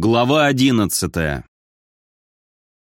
Глава 11.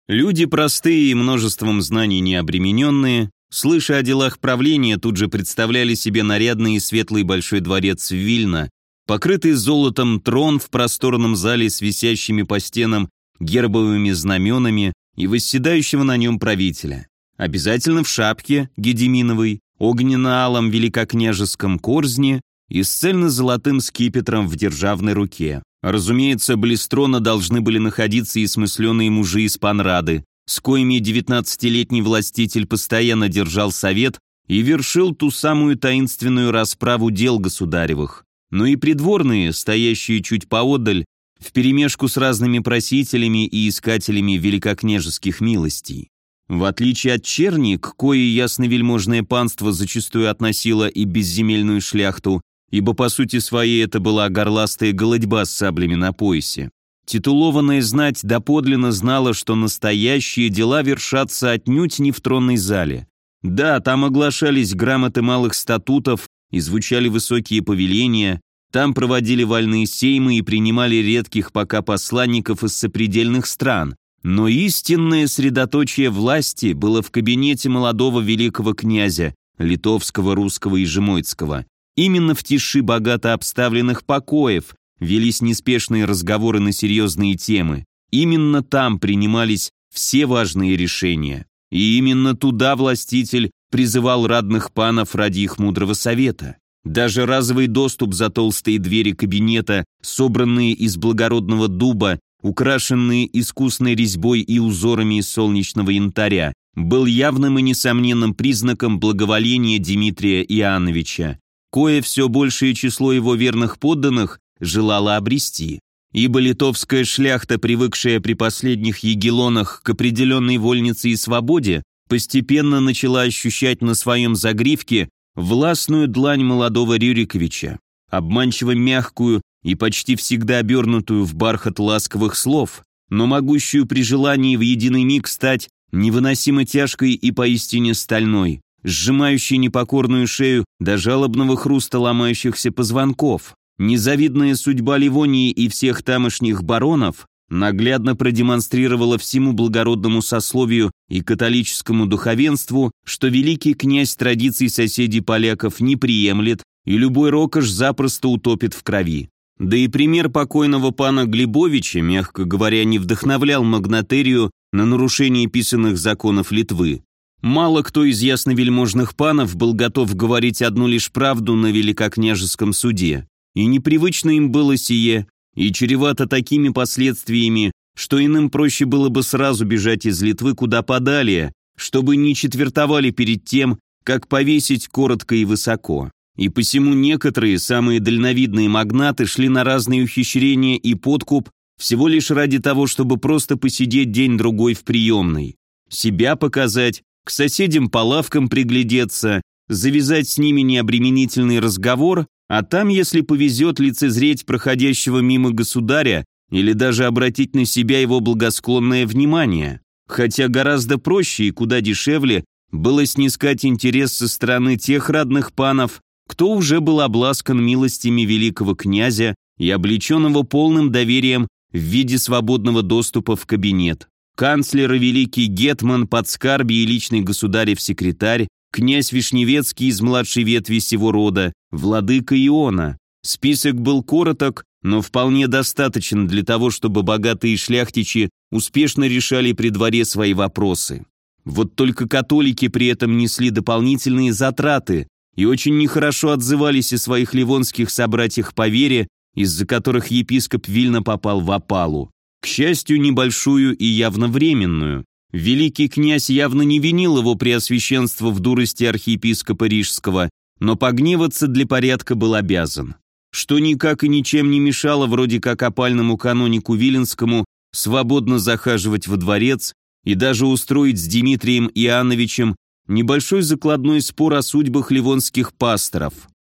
Люди простые и множеством знаний не обремененные, слыша о делах правления, тут же представляли себе нарядный и светлый большой дворец в Вильно, покрытый золотом трон в просторном зале с висящими по стенам гербовыми знаменами и восседающего на нем правителя. Обязательно в шапке Гедеминовой, огненно-алом великокняжеском корзне и с цельно-золотым скипетром в державной руке. Разумеется, Блистрона должны были находиться и смысленные мужи из Панрады, с коими девятнадцатилетний властитель постоянно держал совет и вершил ту самую таинственную расправу дел государевых. Но и придворные, стоящие чуть поодаль, вперемешку с разными просителями и искателями великокняжеских милостей. В отличие от черни, к коей ясновельможное панство зачастую относило и безземельную шляхту, ибо по сути своей это была горластая голодьба с саблями на поясе. Титулованная знать доподлинно знала, что настоящие дела вершатся отнюдь не в тронной зале. Да, там оглашались грамоты малых статутов и звучали высокие повеления, там проводили вольные сеймы и принимали редких пока посланников из сопредельных стран. Но истинное средоточие власти было в кабинете молодого великого князя, литовского, русского и жемойцкого. Именно в тиши богато обставленных покоев велись неспешные разговоры на серьезные темы. Именно там принимались все важные решения. И именно туда властитель призывал радных панов ради их мудрого совета. Даже разовый доступ за толстые двери кабинета, собранные из благородного дуба, украшенные искусной резьбой и узорами из солнечного янтаря, был явным и несомненным признаком благоволения Дмитрия Иоанновича кое все большее число его верных подданных желало обрести. Ибо литовская шляхта, привыкшая при последних егелонах к определенной вольнице и свободе, постепенно начала ощущать на своем загривке властную длань молодого Рюриковича, обманчиво мягкую и почти всегда обернутую в бархат ласковых слов, но могущую при желании в единый миг стать невыносимо тяжкой и поистине стальной сжимающий непокорную шею до жалобного хруста ломающихся позвонков. Незавидная судьба Ливонии и всех тамошних баронов наглядно продемонстрировала всему благородному сословию и католическому духовенству, что великий князь традиций соседей поляков не приемлет и любой рокош запросто утопит в крови. Да и пример покойного пана Глебовича, мягко говоря, не вдохновлял магнатерию на нарушение писанных законов Литвы. Мало кто из ясновельможных панов был готов говорить одну лишь правду на великокняжеском суде, и непривычно им было сие, и чревато такими последствиями, что иным проще было бы сразу бежать из Литвы куда подалее, чтобы не четвертовали перед тем, как повесить коротко и высоко. И посему некоторые, самые дальновидные магнаты шли на разные ухищрения и подкуп всего лишь ради того, чтобы просто посидеть день-другой в приемной. Себя показать, к соседям по лавкам приглядеться, завязать с ними необременительный разговор, а там, если повезет, лицезреть проходящего мимо государя или даже обратить на себя его благосклонное внимание. Хотя гораздо проще и куда дешевле было снискать интерес со стороны тех родных панов, кто уже был обласкан милостями великого князя и облеченного полным доверием в виде свободного доступа в кабинет канцлер и великий гетман Подскарби и личный государев секретарь, князь Вишневецкий из младшей ветви сего рода, владыка Иона. Список был короток, но вполне достаточен для того, чтобы богатые шляхтичи успешно решали при дворе свои вопросы. Вот только католики при этом несли дополнительные затраты и очень нехорошо отзывались о своих ливонских собратьях по вере, из-за которых епископ Вильно попал в опалу. К счастью, небольшую и явно временную. Великий князь явно не винил его преосвященство в дурости архиепископа Рижского, но погневаться для порядка был обязан. Что никак и ничем не мешало вроде как опальному канонику Виленскому свободно захаживать во дворец и даже устроить с Дмитрием Иоанновичем небольшой закладной спор о судьбах ливонских пасторов.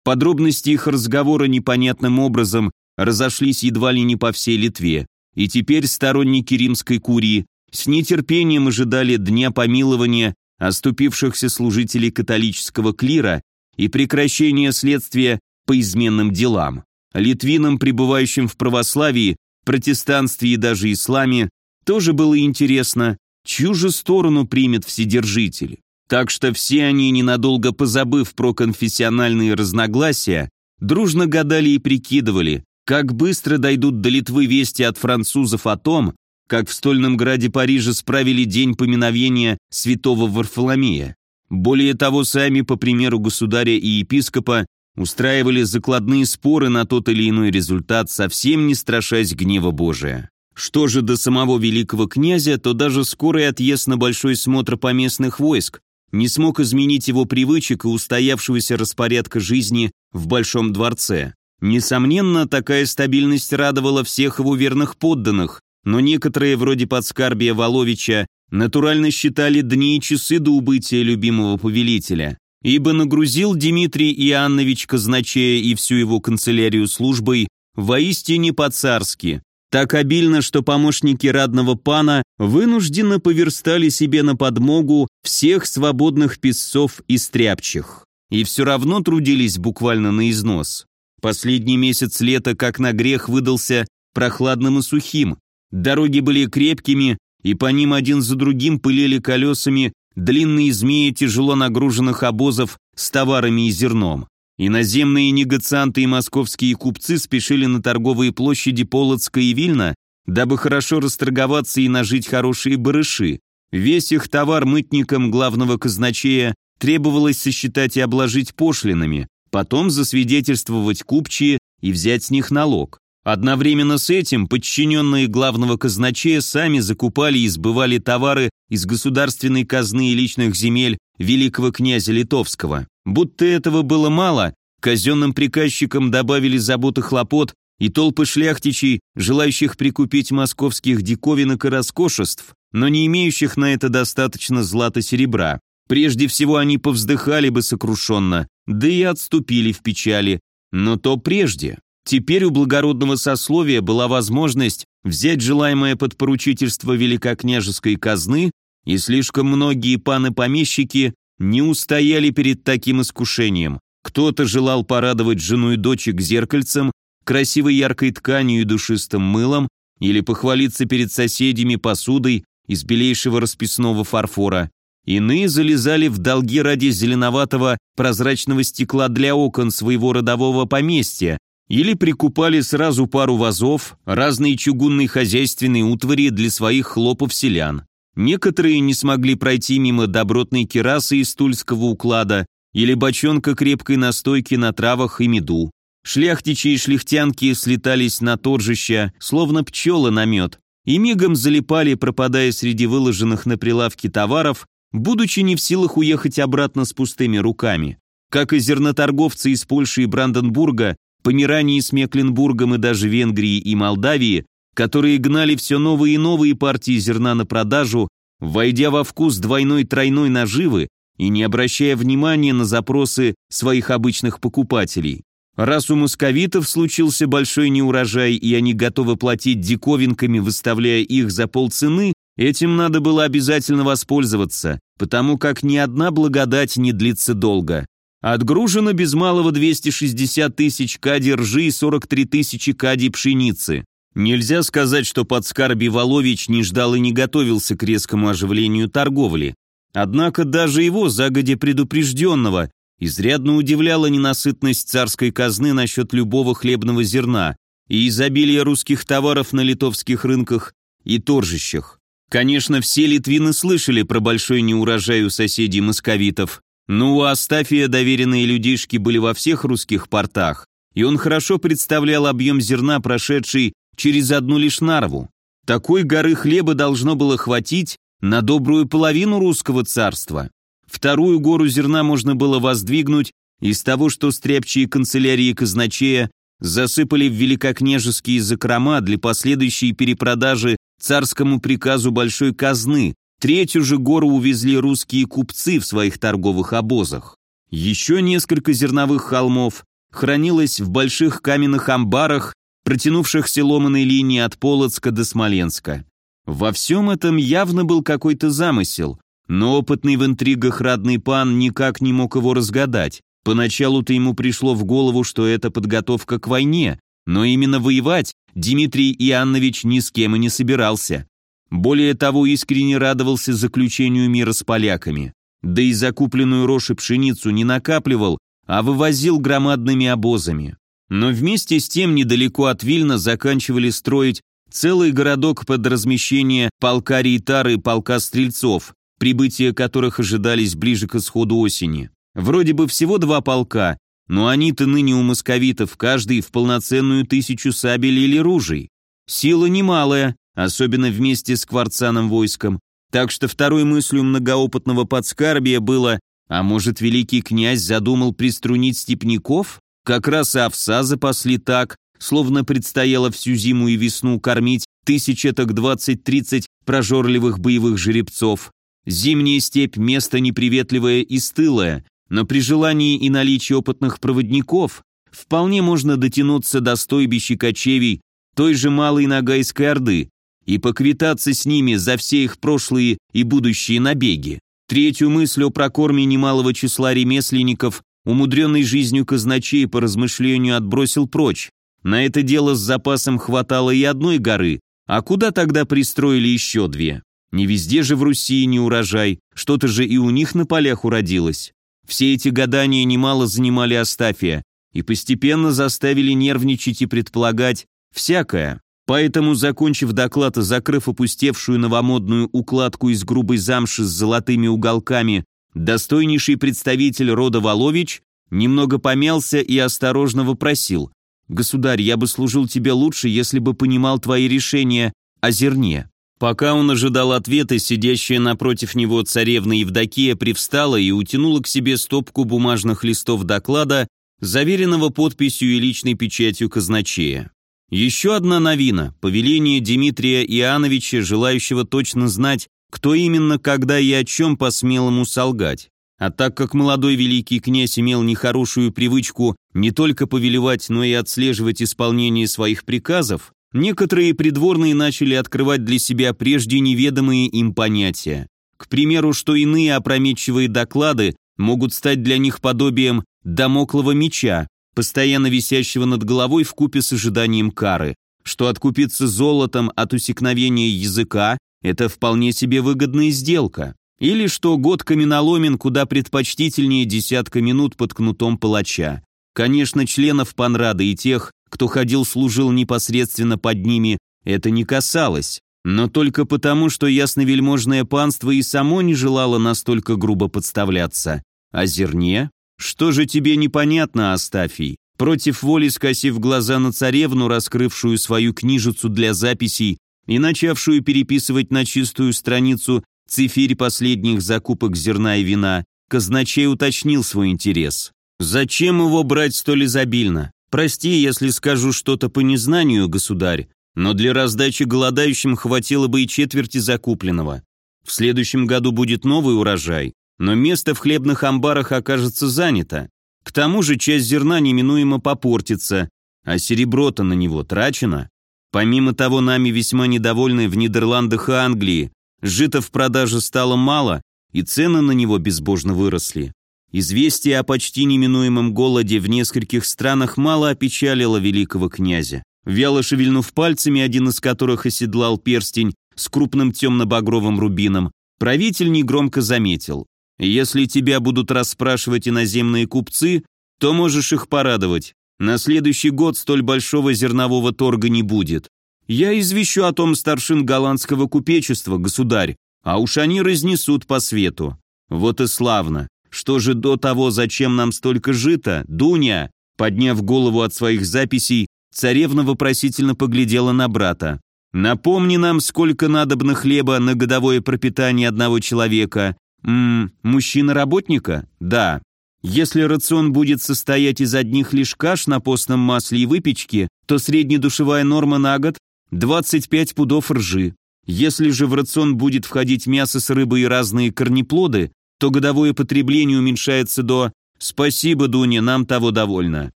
Подробности их разговора непонятным образом разошлись едва ли не по всей Литве и теперь сторонники римской курии с нетерпением ожидали дня помилования оступившихся служителей католического клира и прекращения следствия по изменным делам. Литвинам, пребывающим в православии, протестанстве и даже исламе, тоже было интересно, чью же сторону примет Вседержитель. Так что все они, ненадолго позабыв про конфессиональные разногласия, дружно гадали и прикидывали, как быстро дойдут до Литвы вести от французов о том, как в стольном граде Парижа справили день поминовения святого Варфоломея. Более того, сами, по примеру государя и епископа, устраивали закладные споры на тот или иной результат, совсем не страшась гнева Божия. Что же до самого великого князя, то даже скорый отъезд на большой смотр поместных войск не смог изменить его привычек и устоявшегося распорядка жизни в Большом дворце. Несомненно, такая стабильность радовала всех его верных подданных, но некоторые, вроде подскарбия Воловича, натурально считали дни и часы до убытия любимого повелителя, ибо нагрузил Дмитрий Иоаннович Казначея и всю его канцелярию службой воистине по-царски, так обильно, что помощники радного пана вынужденно поверстали себе на подмогу всех свободных писцов и стряпчих. И все равно трудились буквально на износ. Последний месяц лета, как на грех, выдался прохладным и сухим. Дороги были крепкими, и по ним один за другим пылили колесами длинные змеи тяжело нагруженных обозов с товарами и зерном. Иноземные негацианты и московские купцы спешили на торговые площади Полоцка и Вильна, дабы хорошо расторговаться и нажить хорошие барыши. Весь их товар мытникам главного казначея требовалось сосчитать и обложить пошлинами, потом засвидетельствовать купчие и взять с них налог. Одновременно с этим подчиненные главного казначея сами закупали и сбывали товары из государственной казны и личных земель великого князя Литовского. Будто этого было мало, казенным приказчикам добавили забот и хлопот и толпы шляхтичей, желающих прикупить московских диковинок и роскошеств, но не имеющих на это достаточно злата-серебра. Прежде всего они повздыхали бы сокрушенно, да и отступили в печали, но то прежде. Теперь у благородного сословия была возможность взять желаемое под поручительство великокняжеской казны, и слишком многие паны-помещики не устояли перед таким искушением. Кто-то желал порадовать жену и дочек зеркальцем, красивой яркой тканью и душистым мылом, или похвалиться перед соседями посудой из белейшего расписного фарфора. Иные залезали в долги ради зеленоватого прозрачного стекла для окон своего родового поместья, или прикупали сразу пару вазов, разные чугунные хозяйственные утвари для своих хлопов селян. Некоторые не смогли пройти мимо добротной керасы из тульского уклада или бочонка крепкой настойки на травах и меду. Шляхтичи и шляхтянки слетались на торжища, словно пчелы на мед, и мигом залипали, пропадая среди выложенных на прилавке товаров, будучи не в силах уехать обратно с пустыми руками. Как и зерноторговцы из Польши и Бранденбурга, Померании с Мекленбургом и даже Венгрии и Молдавии, которые гнали все новые и новые партии зерна на продажу, войдя во вкус двойной-тройной наживы и не обращая внимания на запросы своих обычных покупателей. Раз у московитов случился большой неурожай, и они готовы платить диковинками, выставляя их за полцены, этим надо было обязательно воспользоваться, потому как ни одна благодать не длится долго. Отгружено без малого 260 тысяч кади ржи и 43 тысячи кади пшеницы. Нельзя сказать, что подскарби Волович не ждал и не готовился к резкому оживлению торговли. Однако даже его, загодя предупрежденного, изрядно удивляла ненасытность царской казны насчет любого хлебного зерна и изобилие русских товаров на литовских рынках и торжищах. Конечно, все литвины слышали про большой неурожай у соседей московитов, ну, у Астафия доверенные людишки были во всех русских портах, и он хорошо представлял объем зерна, прошедший через одну лишь нарву. Такой горы хлеба должно было хватить на добрую половину русского царства. Вторую гору зерна можно было воздвигнуть из того, что стряпчие канцелярии казначея засыпали в великокняжеские закрома для последующей перепродажи царскому приказу большой казны, Третью же гору увезли русские купцы в своих торговых обозах. Еще несколько зерновых холмов хранилось в больших каменных амбарах, протянувшихся ломаной линии от Полоцка до Смоленска. Во всем этом явно был какой-то замысел, но опытный в интригах радный пан никак не мог его разгадать. Поначалу-то ему пришло в голову, что это подготовка к войне, но именно воевать, Дмитрий Иоаннович ни с кем и не собирался. Более того, искренне радовался заключению мира с поляками. Да и закупленную рожь и пшеницу не накапливал, а вывозил громадными обозами. Но вместе с тем недалеко от Вильна заканчивали строить целый городок под размещение полка Рейтары и полка Стрельцов, прибытие которых ожидались ближе к исходу осени. Вроде бы всего два полка, но они-то ныне у московитов каждый в полноценную тысячу сабель или ружей. Сила немалая, особенно вместе с кварцаном войском. Так что второй мыслью многоопытного подскарбия было, а может великий князь задумал приструнить степняков? Как раз и овса запасли так, словно предстояло всю зиму и весну кормить тысяча так двадцать-тридцать прожорливых боевых жеребцов. Зимняя степь – место неприветливое и стылое, но при желании и наличии опытных проводников вполне можно дотянуться до стойбища кочевий той же Малой Ногайской Орды и поквитаться с ними за все их прошлые и будущие набеги. Третью мысль о прокорме немалого числа ремесленников, умудренной жизнью казначей по размышлению отбросил прочь. На это дело с запасом хватало и одной горы, а куда тогда пристроили еще две? Не везде же в Руси не урожай, что-то же и у них на полях уродилось. Все эти гадания немало занимали Астафия и постепенно заставили нервничать и предполагать всякое. Поэтому, закончив доклад и закрыв опустевшую новомодную укладку из грубой замши с золотыми уголками, достойнейший представитель рода Волович немного помялся и осторожно вопросил. «Государь, я бы служил тебе лучше, если бы понимал твои решения о зерне». Пока он ожидал ответа, сидящая напротив него царевна Евдокия привстала и утянула к себе стопку бумажных листов доклада, заверенного подписью и личной печатью казначея. Еще одна новина – повеление Дмитрия Иоанновича, желающего точно знать, кто именно, когда и о чем посмел ему солгать. А так как молодой великий князь имел нехорошую привычку не только повелевать, но и отслеживать исполнение своих приказов, Некоторые придворные начали открывать для себя прежде неведомые им понятия. К примеру, что иные опрометчивые доклады могут стать для них подобием дамоклого меча, постоянно висящего над головой в купе с ожиданием кары, что откупиться золотом от усекновения языка – это вполне себе выгодная сделка, или что год каменоломен куда предпочтительнее десятка минут под кнутом палача. Конечно, членов Панрада и тех, кто ходил-служил непосредственно под ними, это не касалось, но только потому, что ясновельможное панство и само не желало настолько грубо подставляться. А зерне? Что же тебе непонятно, Астафий? Против воли скосив глаза на царевну, раскрывшую свою книжицу для записей и начавшую переписывать на чистую страницу цифирь последних закупок зерна и вина, казначей уточнил свой интерес. Зачем его брать столь изобильно? Прости, если скажу что-то по незнанию, государь, но для раздачи голодающим хватило бы и четверти закупленного. В следующем году будет новый урожай, но место в хлебных амбарах окажется занято. К тому же часть зерна неминуемо попортится, а серебро-то на него трачено. Помимо того, нами весьма недовольны в Нидерландах и Англии. Жито в продаже стало мало, и цены на него безбожно выросли. Известие о почти неминуемом голоде в нескольких странах мало опечалило великого князя. Вяло шевельнув пальцами, один из которых оседлал перстень с крупным темно-багровым рубином, правитель негромко заметил. «Если тебя будут расспрашивать иноземные купцы, то можешь их порадовать. На следующий год столь большого зернового торга не будет. Я извещу о том старшин голландского купечества, государь, а уж они разнесут по свету. Вот и славно. Что же до того, зачем нам столько жито, Дуня?» Подняв голову от своих записей, царевна вопросительно поглядела на брата. «Напомни нам, сколько надобно хлеба на годовое пропитание одного человека. Ммм, мужчина-работника? Да. Если рацион будет состоять из одних лишь каш на постном масле и выпечки, то среднедушевая норма на год – 25 пудов ржи. Если же в рацион будет входить мясо с рыбой и разные корнеплоды, то годовое потребление уменьшается до «Спасибо, Дуня, нам того довольно».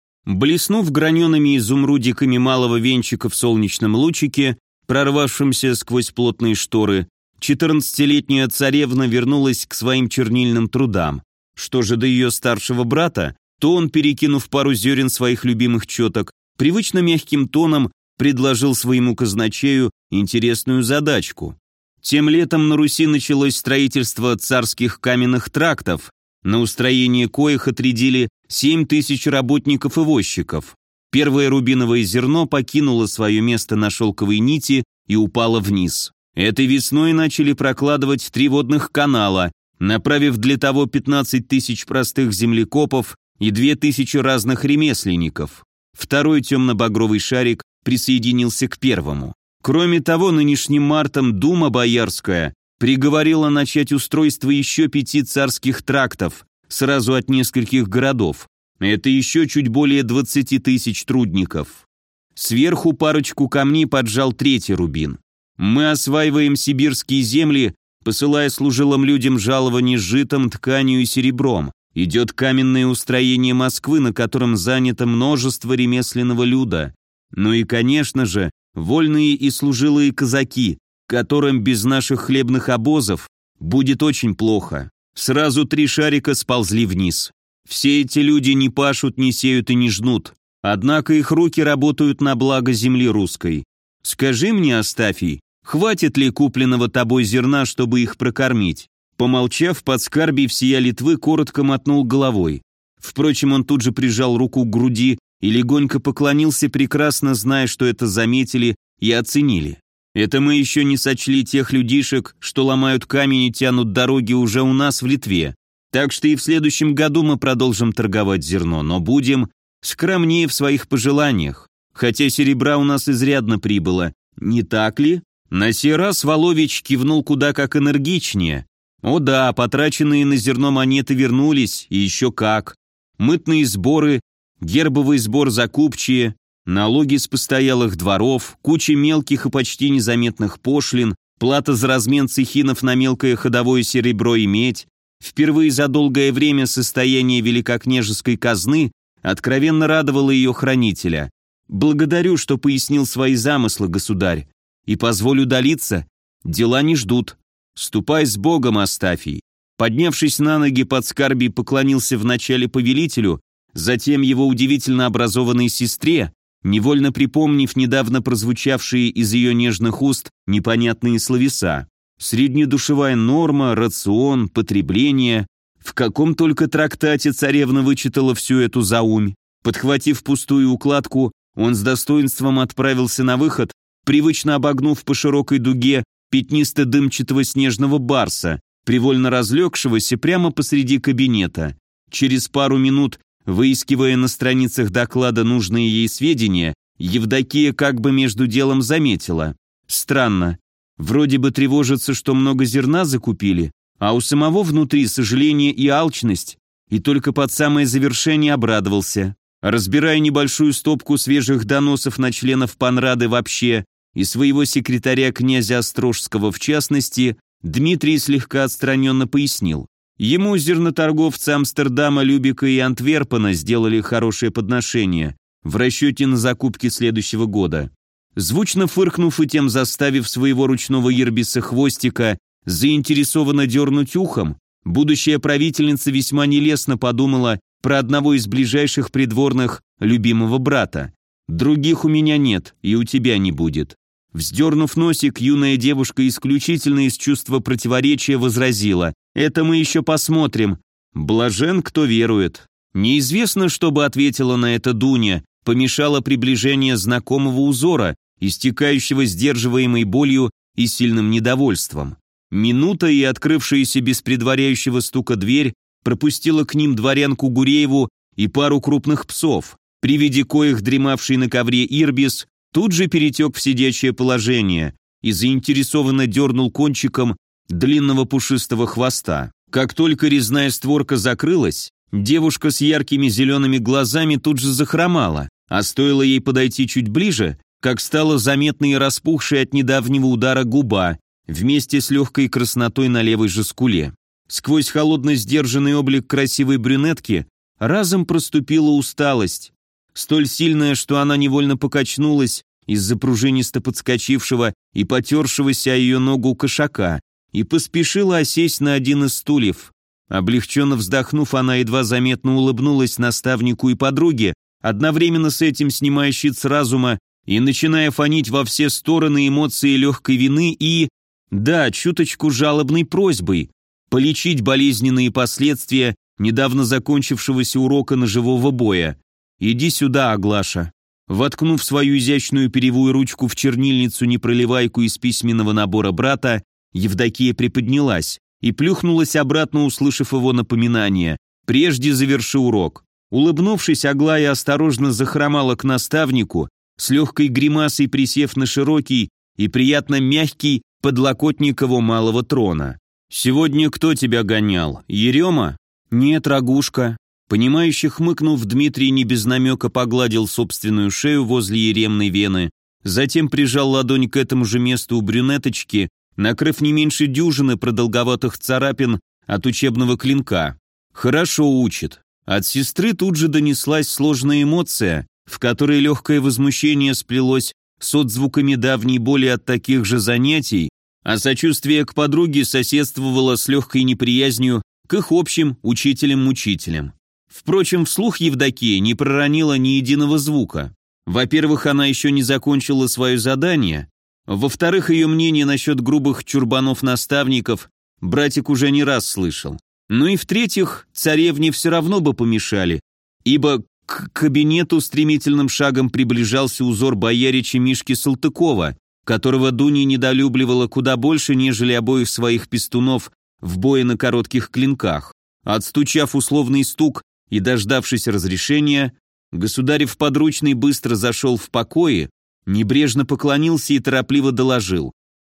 Блеснув гранеными изумрудиками малого венчика в солнечном лучике, прорвавшемся сквозь плотные шторы, четырнадцатилетняя царевна вернулась к своим чернильным трудам. Что же до ее старшего брата, то он, перекинув пару зерен своих любимых четок, привычно мягким тоном предложил своему казначею интересную задачку. Тем летом на Руси началось строительство царских каменных трактов, на устроение коих отрядили 7 тысяч работников и возчиков. Первое рубиновое зерно покинуло свое место на шелковой нити и упало вниз. Этой весной начали прокладывать три водных канала, направив для того 15 тысяч простых землекопов и 2 тысячи разных ремесленников. Второй темно-багровый шарик присоединился к первому. Кроме того, нынешним мартом Дума Боярская приговорила начать устройство еще пяти царских трактов, сразу от нескольких городов. Это еще чуть более 20 тысяч трудников. Сверху парочку камней поджал третий рубин. Мы осваиваем сибирские земли, посылая служилым людям жалования житом, тканью и серебром. Идет каменное устроение Москвы, на котором занято множество ремесленного люда. Ну и, конечно же, вольные и служилые казаки, которым без наших хлебных обозов будет очень плохо. Сразу три шарика сползли вниз. Все эти люди не пашут, не сеют и не жнут. Однако их руки работают на благо земли русской. Скажи мне, Астафий, хватит ли купленного тобой зерна, чтобы их прокормить? Помолчав, подскарбий всея Литвы коротко мотнул головой. Впрочем, он тут же прижал руку к груди и легонько поклонился, прекрасно зная, что это заметили и оценили. Это мы еще не сочли тех людишек, что ломают камень и тянут дороги уже у нас в Литве. Так что и в следующем году мы продолжим торговать зерно, но будем скромнее в своих пожеланиях. Хотя серебра у нас изрядно прибыло, не так ли? На сей раз Волович кивнул куда как энергичнее. О да, потраченные на зерно монеты вернулись, и еще как. Мытные сборы, гербовый сбор закупчие, налоги с постоялых дворов, куча мелких и почти незаметных пошлин, плата за размен цехинов на мелкое ходовое серебро и медь, впервые за долгое время состояние великокняжеской казны откровенно радовало ее хранителя. «Благодарю, что пояснил свои замыслы, государь, и позволю удалиться. Дела не ждут. Ступай с Богом, Астафий». Поднявшись на ноги, подскарбий поклонился вначале повелителю, затем его удивительно образованной сестре, невольно припомнив недавно прозвучавшие из ее нежных уст непонятные словеса. Среднедушевая норма, рацион, потребление. В каком только трактате царевна вычитала всю эту заумь. Подхватив пустую укладку, он с достоинством отправился на выход, привычно обогнув по широкой дуге пятнисто-дымчатого снежного барса, привольно разлегшегося прямо посреди кабинета. Через пару минут Выискивая на страницах доклада нужные ей сведения, Евдокия как бы между делом заметила. Странно. Вроде бы тревожится, что много зерна закупили, а у самого внутри сожаление и алчность, и только под самое завершение обрадовался. Разбирая небольшую стопку свежих доносов на членов Панрады вообще и своего секретаря князя Острожского в частности, Дмитрий слегка отстраненно пояснил. Ему зерноторговцы Амстердама, Любика и Антверпена сделали хорошее подношение в расчете на закупки следующего года. Звучно фыркнув и тем заставив своего ручного ербиса хвостика заинтересованно дернуть ухом, будущая правительница весьма нелестно подумала про одного из ближайших придворных любимого брата. «Других у меня нет, и у тебя не будет». Вздернув носик, юная девушка исключительно из чувства противоречия возразила. «Это мы еще посмотрим. Блажен, кто верует». Неизвестно, что бы ответила на это Дуня, помешало приближение знакомого узора, истекающего сдерживаемой болью и сильным недовольством. Минута и открывшаяся без предваряющего стука дверь пропустила к ним дворянку Гурееву и пару крупных псов, при виде коих дремавший на ковре Ирбис тут же перетек в сидячее положение и заинтересованно дернул кончиком длинного пушистого хвоста. Как только резная створка закрылась, девушка с яркими зелеными глазами тут же захромала, а стоило ей подойти чуть ближе, как стала заметной и распухшей от недавнего удара губа, вместе с легкой краснотой на левой же скуле. Сквозь холодно сдержанный облик красивой брюнетки разом проступила усталость, столь сильная, что она невольно покачнулась из-за пружинисто подскочившего и потершегося ее ногу кошака и поспешила осесть на один из стульев. Облегченно вздохнув, она едва заметно улыбнулась наставнику и подруге, одновременно с этим снимая щит с разума и начиная фонить во все стороны эмоции легкой вины и, да, чуточку жалобной просьбой, полечить болезненные последствия недавно закончившегося урока ножевого боя. «Иди сюда, Аглаша». Воткнув свою изящную перевую ручку в чернильницу непроливайку из письменного набора брата, Евдокия приподнялась и плюхнулась обратно, услышав его напоминание. «Прежде заверши урок». Улыбнувшись, Аглая осторожно захромала к наставнику, с легкой гримасой присев на широкий и приятно мягкий подлокотник его малого трона. «Сегодня кто тебя гонял? Ерема?» «Нет, рагушка». Понимающе хмыкнув, Дмитрий не без намека погладил собственную шею возле еремной вены, затем прижал ладонь к этому же месту у брюнеточки, накрыв не меньше дюжины продолговатых царапин от учебного клинка. «Хорошо учит». От сестры тут же донеслась сложная эмоция, в которой легкое возмущение сплелось с отзвуками давней боли от таких же занятий, а сочувствие к подруге соседствовало с легкой неприязнью к их общим учителям-мучителям. Впрочем, вслух Евдокия не проронила ни единого звука. Во-первых, она еще не закончила свое задание, во-вторых, ее мнение насчет грубых чурбанов-наставников братик уже не раз слышал. Ну и в-третьих, царевне все равно бы помешали, ибо к кабинету стремительным шагом приближался узор боярича Мишки Салтыкова, которого Дуня недолюбливала куда больше, нежели обоих своих пестунов в бое на коротких клинках. Отстучав условный стук и дождавшись разрешения, государев подручный быстро зашел в покое, небрежно поклонился и торопливо доложил.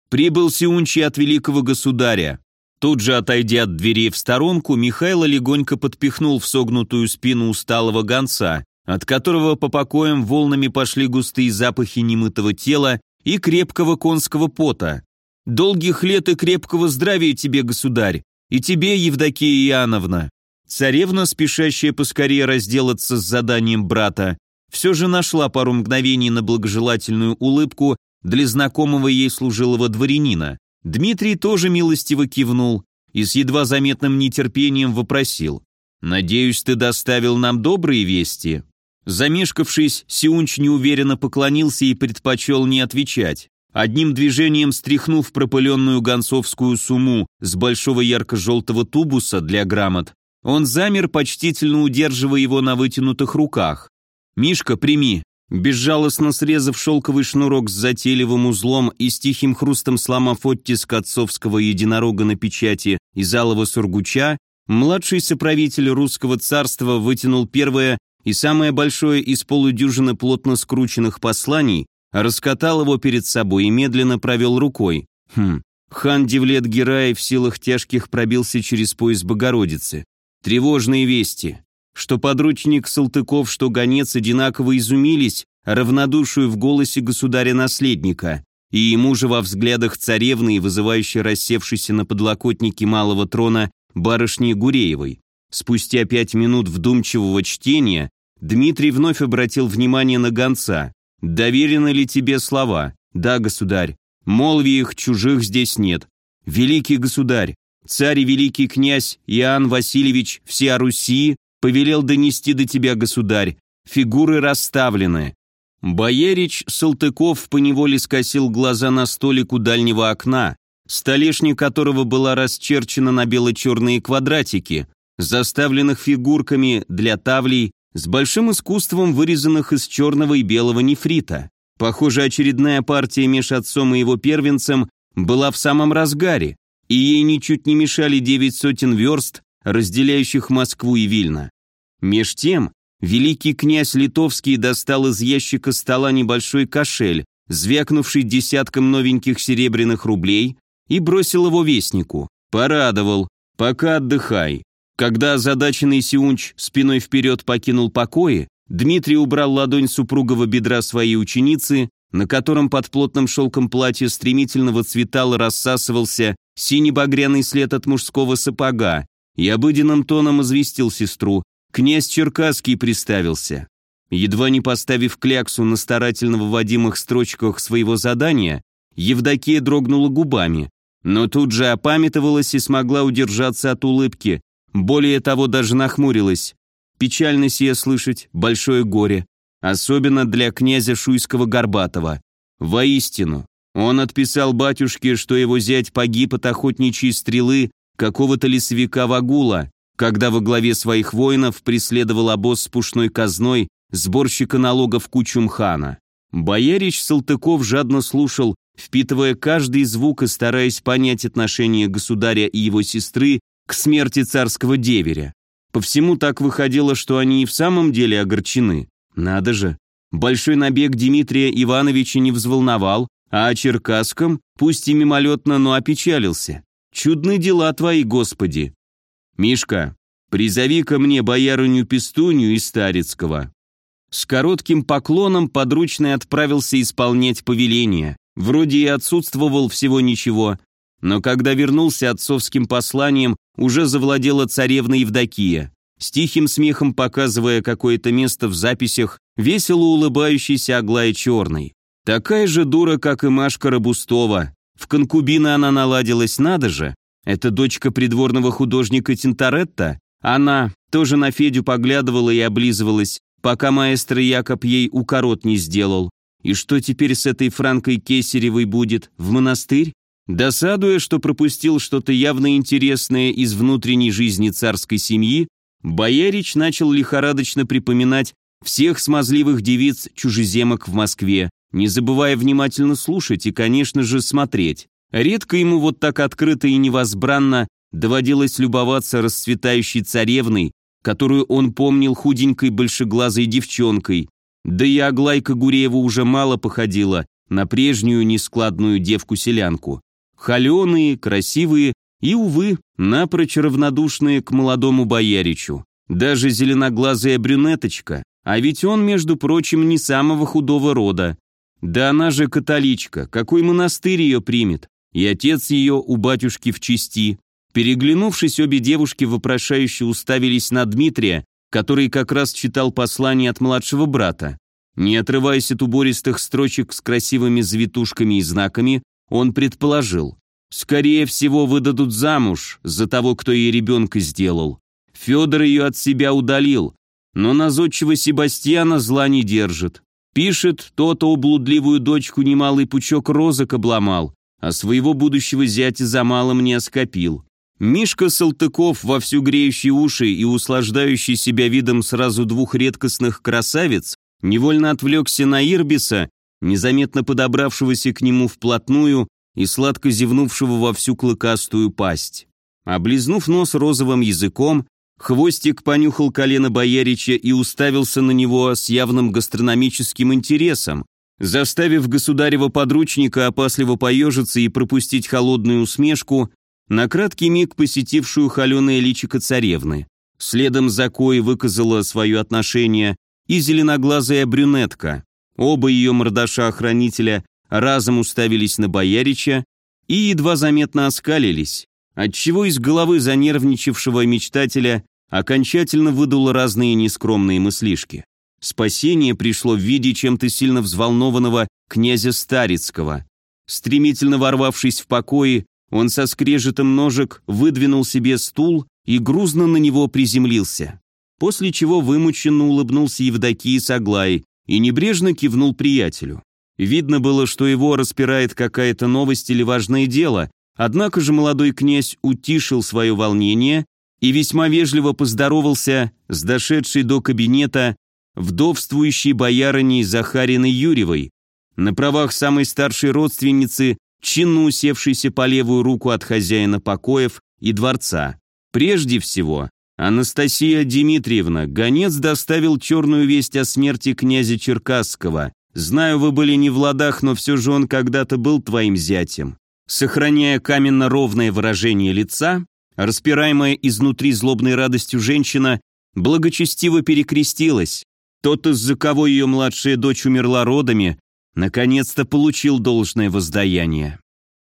«Прибыл Сиунчи от великого государя». Тут же, отойдя от дверей в сторонку, Михайло легонько подпихнул в согнутую спину усталого гонца, от которого по покоям волнами пошли густые запахи немытого тела и крепкого конского пота. Долгих лет и крепкого здравия тебе, государь, и тебе, Евдокия Иоанновна». Царевна, спешащая поскорее разделаться с заданием брата, все же нашла пару мгновений на благожелательную улыбку для знакомого ей служилого дворянина. Дмитрий тоже милостиво кивнул и с едва заметным нетерпением вопросил. «Надеюсь, ты доставил нам добрые вести?» Замешкавшись, Сиунч неуверенно поклонился и предпочел не отвечать. Одним движением стряхнув пропыленную гонцовскую сумму с большого ярко-желтого тубуса для грамот, он замер, почтительно удерживая его на вытянутых руках. «Мишка, прими!» Безжалостно срезав шелковый шнурок с затейливым узлом и с тихим хрустом сломав оттиск отцовского единорога на печати из алого сургуча, младший соправитель русского царства вытянул первое и самое большое из полудюжины плотно скрученных посланий, раскатал его перед собой и медленно провел рукой. Хм, хан Девлет Герай в силах тяжких пробился через пояс Богородицы. Тревожные вести. Что подручник Салтыков, что гонец одинаково изумились равнодушию в голосе государя-наследника, и ему же во взглядах царевны и вызывающей рассевшейся на подлокотнике малого трона барышни Гуреевой. Спустя пять минут вдумчивого чтения Дмитрий вновь обратил внимание на гонца. «Доверены ли тебе слова?» «Да, государь. Молви их, чужих здесь нет. Великий государь, царь и великий князь Иоанн Васильевич всея Руси повелел донести до тебя, государь. Фигуры расставлены». Боярич Салтыков поневоле скосил глаза на столик у дальнего окна, столешня которого была расчерчена на бело-черные квадратики, заставленных фигурками для тавлей с большим искусством вырезанных из черного и белого нефрита. Похоже, очередная партия меж отцом и его первенцем была в самом разгаре, и ей ничуть не мешали девять сотен верст, разделяющих Москву и Вильно. Меж тем, великий князь Литовский достал из ящика стола небольшой кошель, звякнувший десятком новеньких серебряных рублей, и бросил его вестнику. Порадовал. «Пока отдыхай. Когда озадаченный Сиунч спиной вперед покинул покои, Дмитрий убрал ладонь супругого бедра своей ученицы, на котором под плотным шелком платья стремительно цветал и рассасывался синий-багряный след от мужского сапога, и обыденным тоном известил сестру, князь Черкасский приставился. Едва не поставив кляксу на старательно выводимых строчках своего задания, Евдокия дрогнула губами, но тут же опамятовалась и смогла удержаться от улыбки, более того, даже нахмурилась. Печально сие слышать, большое горе. Особенно для князя Шуйского Горбатова. Воистину, он отписал батюшке, что его зять погиб от охотничьей стрелы какого-то лесовика Вагула, когда во главе своих воинов преследовал обоз с пушной казной сборщика налогов Кучумхана. Боярич Салтыков жадно слушал, впитывая каждый звук и стараясь понять отношение государя и его сестры к смерти царского деверя. По всему так выходило, что они и в самом деле огорчены. Надо же. Большой набег Дмитрия Ивановича не взволновал, а о Черкасском, пусть и мимолетно, но опечалился. Чудны дела твои, Господи. Мишка, призови ко мне боярыню Пестунью из Старицкого. С коротким поклоном подручный отправился исполнять повеление. Вроде и отсутствовал всего ничего, но когда вернулся отцовским посланием, уже завладела царевна Евдокия, с тихим смехом показывая какое-то место в записях, весело улыбающейся Аглая Черной. Такая же дура, как и Машка Рабустова. В конкубина она наладилась, надо же. Это дочка придворного художника Тинторетта. Она тоже на Федю поглядывала и облизывалась, пока маэстро Якоб ей укорот не сделал. И что теперь с этой Франкой Кесаревой будет? В монастырь? Досадуя, что пропустил что-то явно интересное из внутренней жизни царской семьи, Боярич начал лихорадочно припоминать всех смазливых девиц-чужеземок в Москве, не забывая внимательно слушать и, конечно же, смотреть. Редко ему вот так открыто и невозбранно доводилось любоваться расцветающей царевной, которую он помнил худенькой большеглазой девчонкой, да и Аглайка Гуреева уже мало походила на прежнюю нескладную девку-селянку холеные, красивые и, увы, напрочь равнодушные к молодому бояричу. Даже зеленоглазая брюнеточка, а ведь он, между прочим, не самого худого рода. Да она же католичка, какой монастырь ее примет? И отец ее у батюшки в чести. Переглянувшись, обе девушки вопрошающе уставились на Дмитрия, который как раз читал послание от младшего брата. Не отрываясь от убористых строчек с красивыми завитушками и знаками, он предположил, скорее всего выдадут замуж за того, кто ей ребенка сделал. Федор ее от себя удалил, но на зодчего Себастьяна зла не держит. Пишет, то-то блудливую дочку немалый пучок розок обломал, а своего будущего зятя за малым не оскопил. Мишка Салтыков, вовсю греющий уши и услаждающий себя видом сразу двух редкостных красавиц, невольно отвлекся на Ирбиса незаметно подобравшегося к нему вплотную и сладко зевнувшего во всю клыкастую пасть. Облизнув нос розовым языком, хвостик понюхал колено боярича и уставился на него с явным гастрономическим интересом, заставив государева подручника опасливо поежиться и пропустить холодную усмешку, на краткий миг посетившую холеное личико царевны. Следом за Кой выказала свое отношение и зеленоглазая брюнетка. Оба ее мордаша-охранителя разом уставились на боярича и едва заметно оскалились, отчего из головы занервничавшего мечтателя окончательно выдуло разные нескромные мыслишки. Спасение пришло в виде чем-то сильно взволнованного князя Старицкого. Стремительно ворвавшись в покои, он со скрежетом ножек выдвинул себе стул и грузно на него приземлился. После чего вымученно улыбнулся Евдокии с Аглаей, и небрежно кивнул приятелю. Видно было, что его распирает какая-то новость или важное дело, однако же молодой князь утишил свое волнение и весьма вежливо поздоровался с дошедшей до кабинета вдовствующей боярыней Захариной Юрьевой, на правах самой старшей родственницы, чинно усевшейся по левую руку от хозяина покоев и дворца. Прежде всего, «Анастасия Дмитриевна, гонец доставил черную весть о смерти князя Черкасского. Знаю, вы были не в ладах, но все же он когда-то был твоим зятем». Сохраняя каменно-ровное выражение лица, распираемая изнутри злобной радостью женщина, благочестиво перекрестилась. Тот, из-за кого ее младшая дочь умерла родами, наконец-то получил должное воздаяние.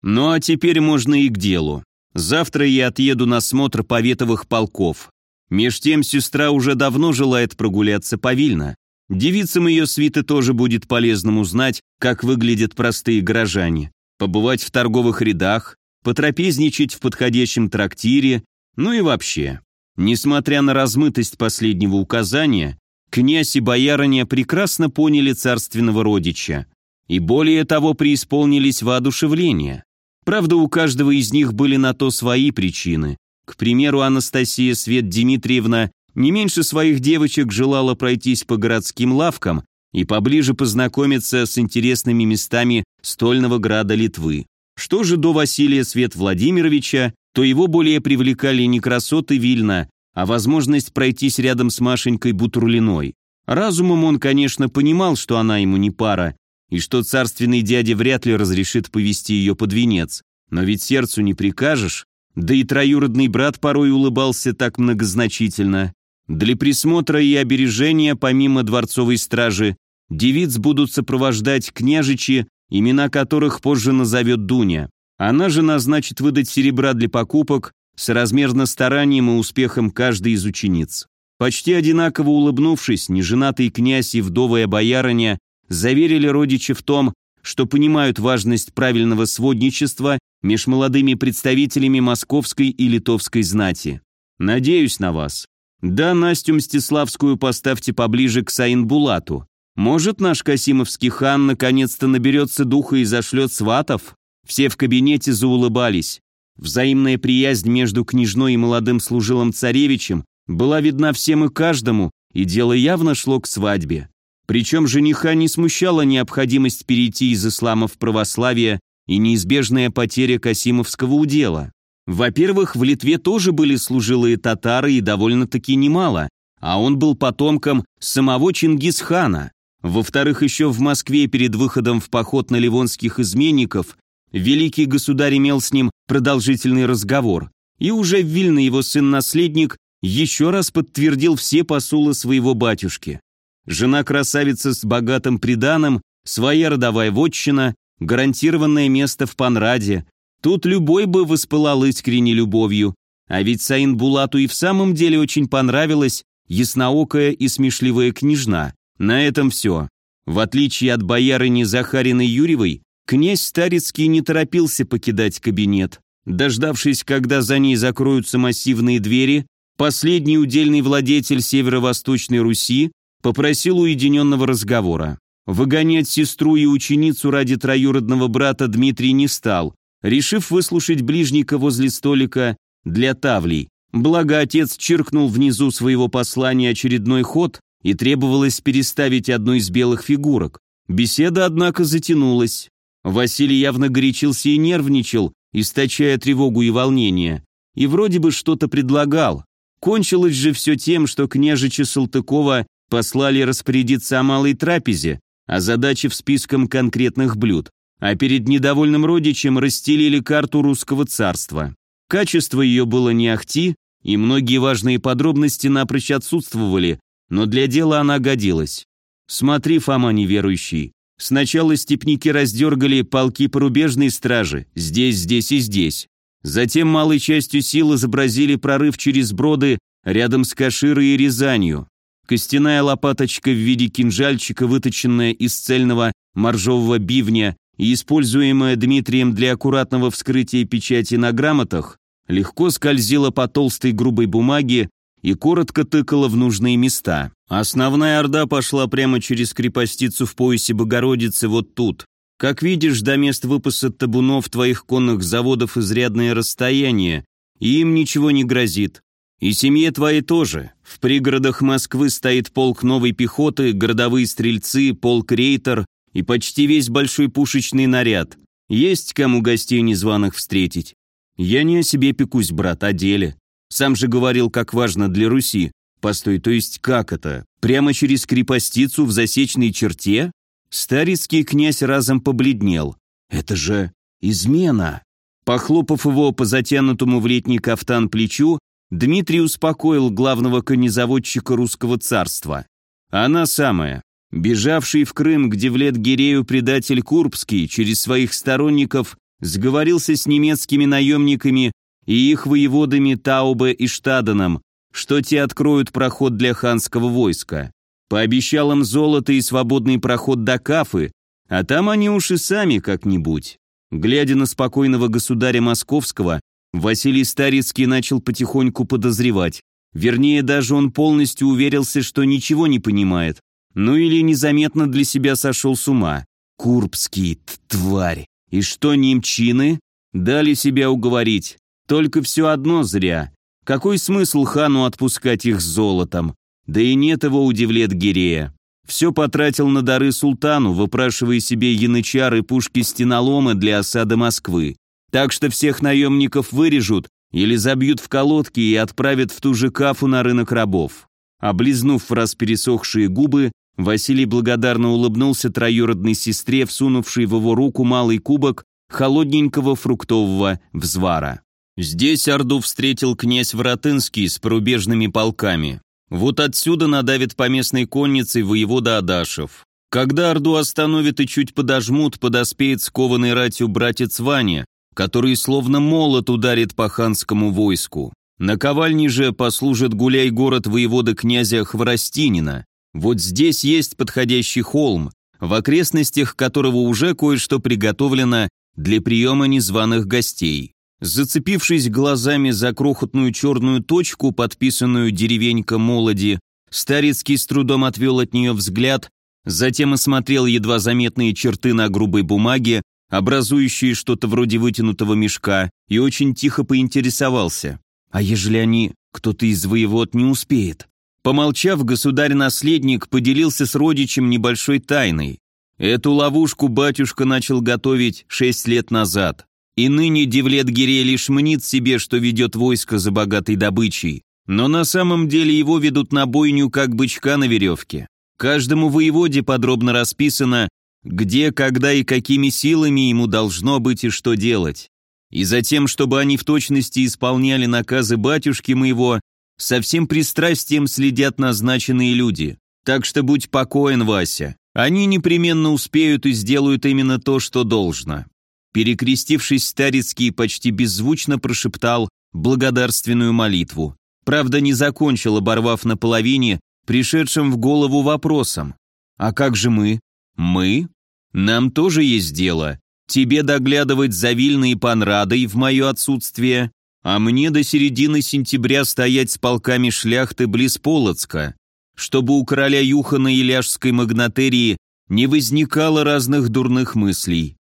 Ну а теперь можно и к делу. Завтра я отъеду на смотр поветовых полков. Меж тем сестра уже давно желает прогуляться по Вильно. Девицам ее свиты тоже будет полезным узнать, как выглядят простые горожане, побывать в торговых рядах, потрапезничать в подходящем трактире, ну и вообще. Несмотря на размытость последнего указания, князь и боярыня прекрасно поняли царственного родича. И более того преисполнились воодушевления. Правда, у каждого из них были на то свои причины. К примеру, Анастасия Свет Дмитриевна не меньше своих девочек желала пройтись по городским лавкам и поближе познакомиться с интересными местами стольного града Литвы. Что же до Василия Свет Владимировича, то его более привлекали не красоты Вильна, а возможность пройтись рядом с Машенькой Бутурлиной. Разумом он, конечно, понимал, что она ему не пара, и что царственный дядя вряд ли разрешит повести ее под венец. Но ведь сердцу не прикажешь, да и троюродный брат порой улыбался так многозначительно. Для присмотра и обережения, помимо дворцовой стражи, девиц будут сопровождать княжичи, имена которых позже назовет Дуня. Она же назначит выдать серебра для покупок, соразмерно старанием и успехом каждой из учениц. Почти одинаково улыбнувшись, неженатый князь и вдовая боярыня заверили родичи в том, что понимают важность правильного сводничества меж молодыми представителями московской и литовской знати. Надеюсь на вас. Да, Настю Мстиславскую поставьте поближе к Саинбулату. Может, наш Касимовский хан наконец-то наберется духа и зашлет сватов? Все в кабинете заулыбались. Взаимная приязнь между княжной и молодым служилым царевичем была видна всем и каждому, и дело явно шло к свадьбе. Причем жениха не смущала необходимость перейти из ислама в православие и неизбежная потеря Касимовского удела. Во-первых, в Литве тоже были служилые татары и довольно-таки немало, а он был потомком самого Чингисхана. Во-вторых, еще в Москве перед выходом в поход на ливонских изменников Великий государь имел с ним продолжительный разговор, и уже в Вильно его сын-наследник еще раз подтвердил все посулы своего батюшки. Жена-красавица с богатым приданым, своя родовая вотчина, гарантированное место в Панраде. Тут любой бы воспылал искренней любовью. А ведь Саин Булату и в самом деле очень понравилась ясноокая и смешливая княжна. На этом все. В отличие от боярыни Захариной Юрьевой, Князь Старицкий не торопился покидать кабинет. Дождавшись, когда за ней закроются массивные двери, последний удельный владетель северо-восточной Руси попросил уединенного разговора. Выгонять сестру и ученицу ради троюродного брата Дмитрий не стал, решив выслушать ближника возле столика для тавлей. Благо отец чиркнул внизу своего послания очередной ход и требовалось переставить одну из белых фигурок. Беседа, однако, затянулась. Василий явно горячился и нервничал, источая тревогу и волнение. И вроде бы что-то предлагал. Кончилось же все тем, что княжича Салтыкова послали распорядиться о малой трапезе, озадачив списком конкретных блюд, а перед недовольным родичем расстелили карту русского царства. Качество ее было не ахти, и многие важные подробности напрочь отсутствовали, но для дела она годилась. Смотри, Фома неверующий, Сначала степники раздергали полки порубежной стражи, здесь, здесь и здесь. Затем малой частью сил изобразили прорыв через броды рядом с Каширой и Рязанью. Костяная лопаточка в виде кинжальчика, выточенная из цельного моржового бивня и используемая Дмитрием для аккуратного вскрытия печати на грамотах, легко скользила по толстой грубой бумаге и коротко тыкала в нужные места. Основная орда пошла прямо через крепостицу в поясе Богородицы вот тут. Как видишь, до мест выпаса табунов твоих конных заводов изрядное расстояние, и им ничего не грозит. И семье твоей тоже. В пригородах Москвы стоит полк новой пехоты, городовые стрельцы, полк рейтер и почти весь большой пушечный наряд. Есть кому гостей незваных встретить. Я не о себе пекусь, брат, о деле. Сам же говорил, как важно для Руси. Постой, то есть как это? Прямо через крепостицу в засечной черте? Старицкий князь разом побледнел. Это же измена. Похлопав его по затянутому в летний кафтан плечу, Дмитрий успокоил главного конезаводчика русского царства. Она самая. Бежавший в Крым, где в лет Гирею предатель Курбский через своих сторонников сговорился с немецкими наемниками и их воеводами Таубе и Штаденом, что те откроют проход для ханского войска. Пообещал им золото и свободный проход до Кафы, а там они уж и сами как-нибудь. Глядя на спокойного государя Московского, Василий Старицкий начал потихоньку подозревать. Вернее, даже он полностью уверился, что ничего не понимает. Ну или незаметно для себя сошел с ума. Курбский, тварь. И что немчины? Дали себя уговорить. Только все одно зря. Какой смысл хану отпускать их с золотом? Да и нет его у Девлет-Гирея. Все потратил на дары султану, выпрашивая себе янычар и пушки-стеноломы для осады Москвы. Так что всех наемников вырежут или забьют в колодки и отправят в ту же кафу на рынок рабов. Облизнув раз пересохшие губы, Василий благодарно улыбнулся троюродной сестре, всунувшей в его руку малый кубок холодненького фруктового взвара. Здесь Орду встретил князь Воротынский с порубежными полками. Вот отсюда надавит по местной коннице воевода Адашев. Когда Орду остановит и чуть подожмут, подоспеет скованный ратью братец Ваня, который словно молот ударит по ханскому войску. На ковальне же послужит гуляй-город воевода князя Хворостинина. Вот здесь есть подходящий холм, в окрестностях которого уже кое-что приготовлено для приема незваных гостей. Зацепившись глазами за крохотную черную точку, подписанную «Деревенька Молоди», Старицкий с трудом отвел от нее взгляд, затем осмотрел едва заметные черты на грубой бумаге, образующие что-то вроде вытянутого мешка, и очень тихо поинтересовался. «А ежели они, кто-то из воевод, не успеет?» Помолчав, государь-наследник поделился с родичем небольшой тайной. Эту ловушку батюшка начал готовить шесть лет назад. И ныне Девлет Гирей лишь мнит себе, что ведет войско за богатой добычей. Но на самом деле его ведут на бойню, как бычка на веревке. Каждому воеводе подробно расписано, где, когда и какими силами ему должно быть и что делать. И затем, чтобы они в точности исполняли наказы батюшки моего, со всем пристрастием следят назначенные люди. Так что будь покоен, Вася. Они непременно успеют и сделают именно то, что должно. Перекрестившись, Старицкий почти беззвучно прошептал благодарственную молитву. Правда, не закончил, оборвав наполовине, пришедшим в голову вопросом. «А как же мы?» «Мы? Нам тоже есть дело. Тебе доглядывать за Вильной и Панрадой в мое отсутствие, а мне до середины сентября стоять с полками шляхты близ Полоцка, чтобы у короля Юхана и Ляжской магнатерии не возникало разных дурных мыслей.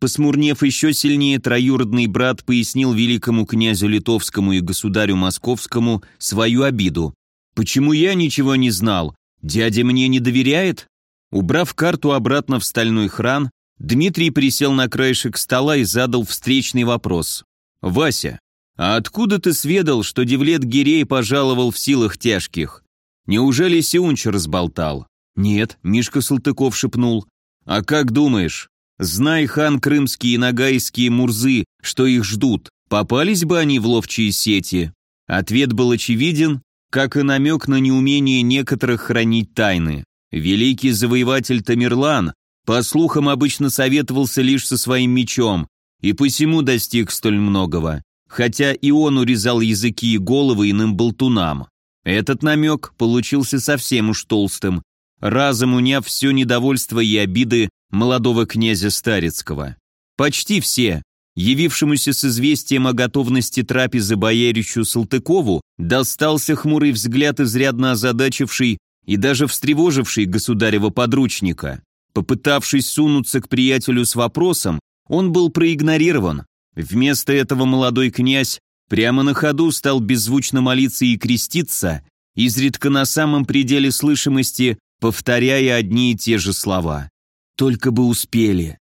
Посмурнев еще сильнее, троюродный брат пояснил великому князю литовскому и государю московскому свою обиду. «Почему я ничего не знал? Дядя мне не доверяет?» Убрав карту обратно в стальной хран, Дмитрий присел на краешек стола и задал встречный вопрос. «Вася, а откуда ты сведал, что Девлет Гирей пожаловал в силах тяжких? Неужели Сиунч разболтал?» «Нет», — Мишка Салтыков шепнул. «А как думаешь, Знай, хан крымские и нагайские мурзы, что их ждут, попались бы они в ловчие сети? Ответ был очевиден, как и намек на неумение некоторых хранить тайны. Великий завоеватель Тамерлан, по слухам, обычно советовался лишь со своим мечом, и посему достиг столь многого, хотя и он урезал языки и головы иным болтунам. Этот намек получился совсем уж толстым, разом уняв все недовольство и обиды молодого князя Старицкого. Почти все, явившемуся с известием о готовности трапезы бояричу Салтыкову, достался хмурый взгляд, изрядно озадачивший и даже встревоживший государева подручника. Попытавшись сунуться к приятелю с вопросом, он был проигнорирован. Вместо этого молодой князь прямо на ходу стал беззвучно молиться и креститься, изредка на самом пределе слышимости, повторяя одни и те же слова. Только бы успели.